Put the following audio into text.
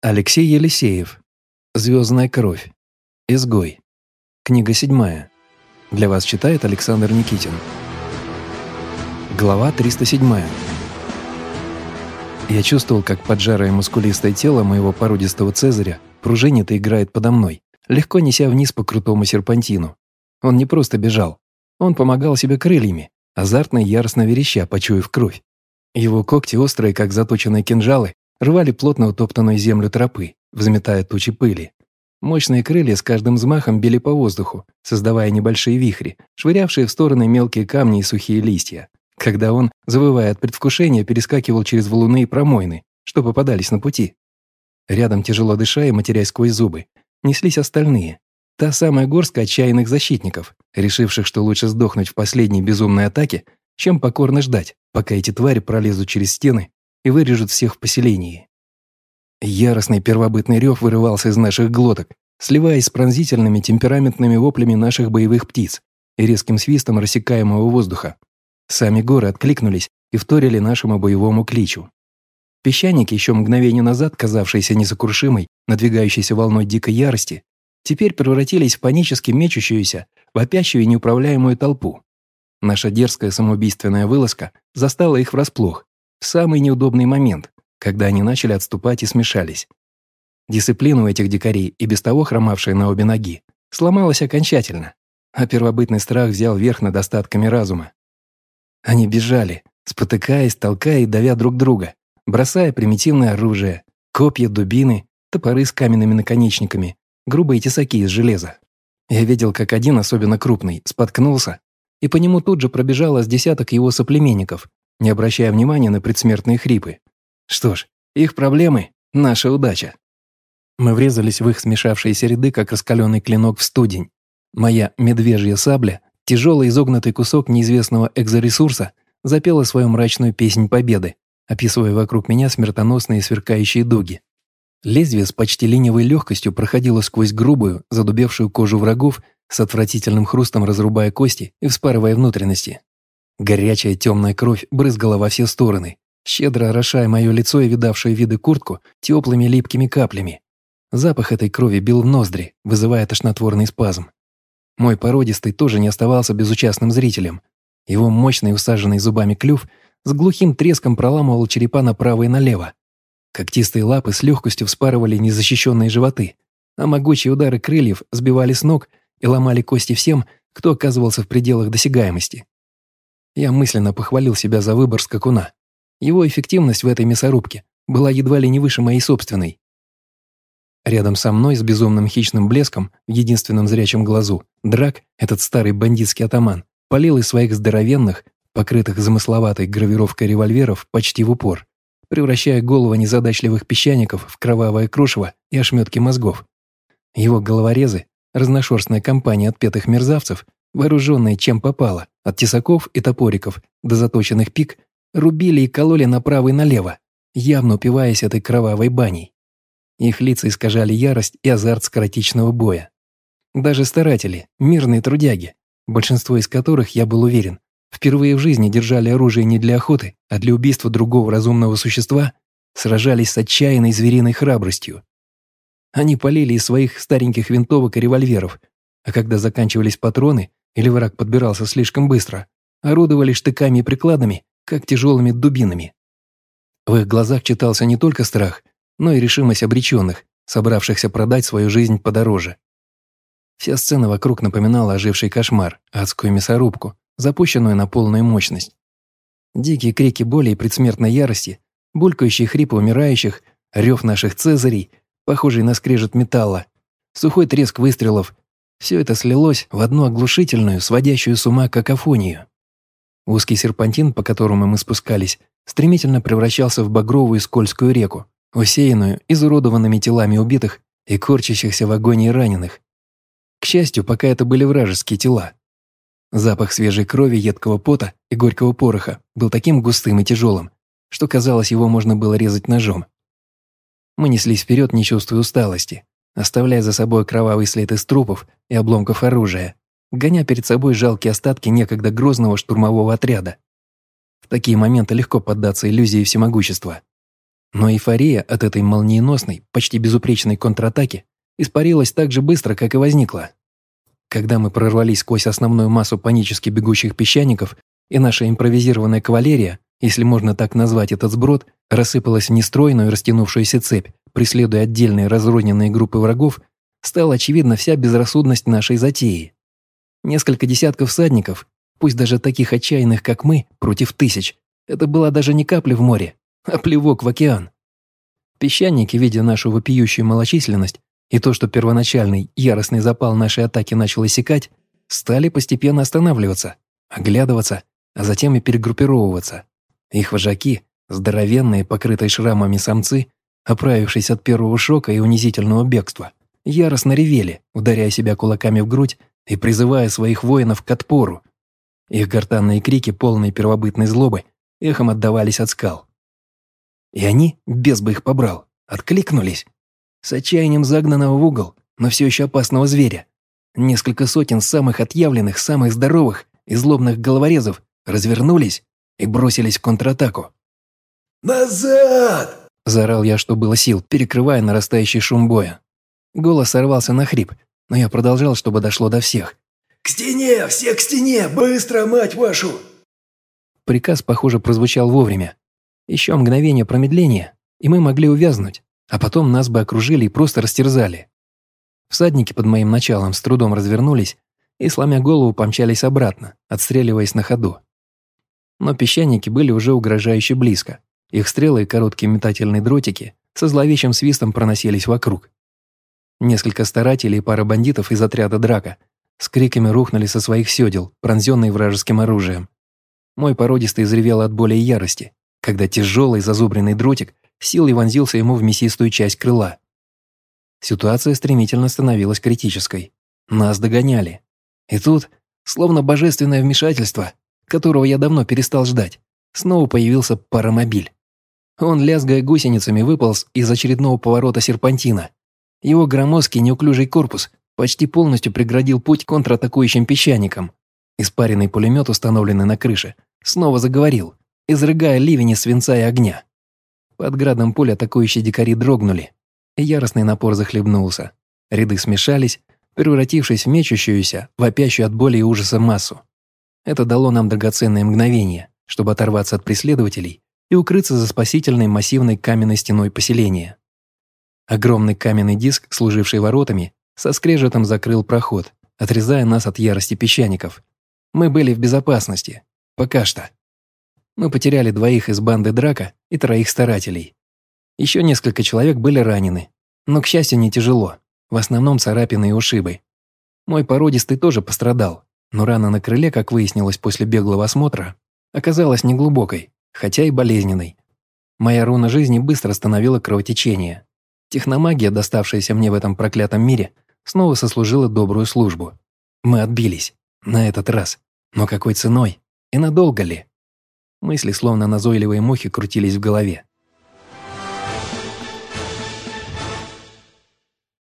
Алексей Елисеев. Звездная кровь. Изгой. Книга седьмая. Для вас читает Александр Никитин. Глава 307. Я чувствовал, как поджарое мускулистое тело моего породистого Цезаря пружинит и играет подо мной, легко неся вниз по крутому серпантину. Он не просто бежал. Он помогал себе крыльями, азартно и яростно вереща, почуяв кровь. Его когти, острые, как заточенные кинжалы, рвали плотно утоптанную землю тропы, взметая тучи пыли. Мощные крылья с каждым взмахом били по воздуху, создавая небольшие вихри, швырявшие в стороны мелкие камни и сухие листья. Когда он, завывая от предвкушения, перескакивал через валуны и промойны, что попадались на пути. Рядом, тяжело дыша и матерясь сквозь зубы, неслись остальные. Та самая горстка отчаянных защитников, решивших, что лучше сдохнуть в последней безумной атаке, чем покорно ждать, пока эти твари пролезут через стены и вырежут всех в поселении. Яростный первобытный рев вырывался из наших глоток, сливаясь с пронзительными темпераментными воплями наших боевых птиц и резким свистом рассекаемого воздуха. Сами горы откликнулись и вторили нашему боевому кличу. Песчаники, еще мгновение назад казавшиеся несокрушимой, надвигающейся волной дикой ярости, теперь превратились в панически мечущуюся, вопящую и неуправляемую толпу. Наша дерзкая самоубийственная вылазка застала их врасплох, в самый неудобный момент, когда они начали отступать и смешались. Дисциплина у этих дикарей, и без того хромавшая на обе ноги, сломалась окончательно, а первобытный страх взял верх над остатками разума. Они бежали, спотыкаясь, толкая и давя друг друга, бросая примитивное оружие, копья, дубины, топоры с каменными наконечниками, грубые тесаки из железа. Я видел, как один, особенно крупный, споткнулся, и по нему тут же пробежало с десяток его соплеменников, не обращая внимания на предсмертные хрипы. Что ж, их проблемы – наша удача. Мы врезались в их смешавшиеся ряды, как раскаленный клинок в студень. Моя медвежья сабля, тяжелый изогнутый кусок неизвестного экзоресурса, запела свою мрачную песнь победы, описывая вокруг меня смертоносные сверкающие дуги. Лезвие с почти ленивой легкостью проходило сквозь грубую, задубевшую кожу врагов, с отвратительным хрустом разрубая кости и вспарывая внутренности. Горячая темная кровь брызгала во все стороны, щедро орошая мое лицо и видавшие виды куртку теплыми липкими каплями. Запах этой крови бил в ноздри, вызывая тошнотворный спазм. Мой породистый тоже не оставался безучастным зрителем. Его мощный усаженный зубами клюв с глухим треском проламывал черепа направо и налево. Когтистые лапы с легкостью вспарывали незащищенные животы, а могучие удары крыльев сбивали с ног и ломали кости всем, кто оказывался в пределах досягаемости. Я мысленно похвалил себя за выбор скакуна. Его эффективность в этой мясорубке была едва ли не выше моей собственной. Рядом со мной с безумным хищным блеском в единственном зрячем глазу Драк, этот старый бандитский атаман, полил из своих здоровенных, покрытых замысловатой гравировкой револьверов почти в упор, превращая головы незадачливых песчаников в кровавое крушево и ошметки мозгов. Его головорезы, разношерстная компания отпетых мерзавцев, вооруженные чем попало, от тесаков и топориков до заточенных пик, рубили и кололи направо и налево, явно упиваясь этой кровавой баней. Их лица искажали ярость и азарт скоротечного боя. Даже старатели, мирные трудяги, большинство из которых, я был уверен, впервые в жизни держали оружие не для охоты, а для убийства другого разумного существа, сражались с отчаянной звериной храбростью. Они полили из своих стареньких винтовок и револьверов, а когда заканчивались патроны, или враг подбирался слишком быстро, орудовали штыками и прикладами, как тяжелыми дубинами. В их глазах читался не только страх, но и решимость обреченных, собравшихся продать свою жизнь подороже. Вся сцена вокруг напоминала оживший кошмар, адскую мясорубку, запущенную на полную мощность. Дикие крики боли и предсмертной ярости, булькающие хрипы умирающих, рев наших цезарей, похожий на скрежет металла, сухой треск выстрелов все это слилось в одну оглушительную, сводящую с ума какофонию. Узкий серпантин, по которому мы спускались, стремительно превращался в багровую скользкую реку, усеянную изуродованными телами убитых и корчащихся в агонии раненых. К счастью, пока это были вражеские тела. Запах свежей крови, едкого пота и горького пороха был таким густым и тяжелым, что казалось, его можно было резать ножом. Мы неслись вперед, не чувствуя усталости, оставляя за собой кровавый след из трупов и обломков оружия, гоня перед собой жалкие остатки некогда грозного штурмового отряда. В такие моменты легко поддаться иллюзии всемогущества. Но эйфория от этой молниеносной, почти безупречной контратаки испарилась так же быстро, как и возникла. Когда мы прорвались сквозь основную массу панически бегущих песчаников, и наша импровизированная кавалерия, если можно так назвать этот сброд, рассыпалась в нестройную растянувшуюся цепь, преследуя отдельные разрозненные группы врагов, стала очевидна вся безрассудность нашей затеи. Несколько десятков всадников, пусть даже таких отчаянных, как мы, против тысяч, это была даже не капля в море, а плевок в океан. Песчаники, видя нашу вопиющую малочисленность и то, что первоначальный яростный запал нашей атаки начал иссякать, стали постепенно останавливаться, оглядываться, а затем и перегруппировываться. Их вожаки, здоровенные, покрытые шрамами самцы, оправившись от первого шока и унизительного бегства, яростно ревели, ударяя себя кулаками в грудь и призывая своих воинов к отпору. Их гортанные крики, полные первобытной злобы, эхом отдавались от скал. И они, без бы их побрал, откликнулись. С отчаянием загнанного в угол, но все еще опасного зверя. Несколько сотен самых отъявленных, самых здоровых и злобных головорезов развернулись и бросились в контратаку. «Назад!» – заорал я, что было сил, перекрывая нарастающий шум боя. Голос сорвался на хрип, но я продолжал, чтобы дошло до всех. «К стене! Все к стене! Быстро, мать вашу!» Приказ, похоже, прозвучал вовремя. Еще мгновение промедления, и мы могли увязнуть, а потом нас бы окружили и просто растерзали. Всадники под моим началом с трудом развернулись и, сломя голову, помчались обратно, отстреливаясь на ходу. Но песчаники были уже угрожающе близко. Их стрелы и короткие метательные дротики со зловещим свистом проносились вокруг. Несколько старателей и пара бандитов из отряда драка с криками рухнули со своих сёдел, пронзенные вражеским оружием. Мой породистый взревел от боли и ярости, когда тяжелый зазубренный дротик силой вонзился ему в мясистую часть крыла. Ситуация стремительно становилась критической. Нас догоняли. И тут, словно божественное вмешательство, которого я давно перестал ждать, снова появился паромобиль. Он, лязгая гусеницами, выполз из очередного поворота серпантина. Его громоздкий неуклюжий корпус почти полностью преградил путь контратакующим песчаникам. Испаренный пулемет, установленный на крыше, снова заговорил, изрыгая ливень из свинца и огня. Под градом пуль атакующие дикари дрогнули, яростный напор захлебнулся. Ряды смешались, превратившись в мечущуюся, вопящую от боли и ужаса массу. Это дало нам драгоценное мгновение, чтобы оторваться от преследователей и укрыться за спасительной массивной каменной стеной поселения. Огромный каменный диск, служивший воротами, со скрежетом закрыл проход, отрезая нас от ярости песчаников. Мы были в безопасности. Пока что. Мы потеряли двоих из банды драка и троих старателей. Еще несколько человек были ранены, но, к счастью, не тяжело. В основном царапины и ушибы. Мой породистый тоже пострадал, но рана на крыле, как выяснилось после беглого осмотра, оказалась неглубокой, хотя и болезненной. Моя руна жизни быстро остановила кровотечение. Техномагия, доставшаяся мне в этом проклятом мире, снова сослужила добрую службу. Мы отбились. На этот раз. Но какой ценой? И надолго ли? Мысли, словно назойливые мухи, крутились в голове.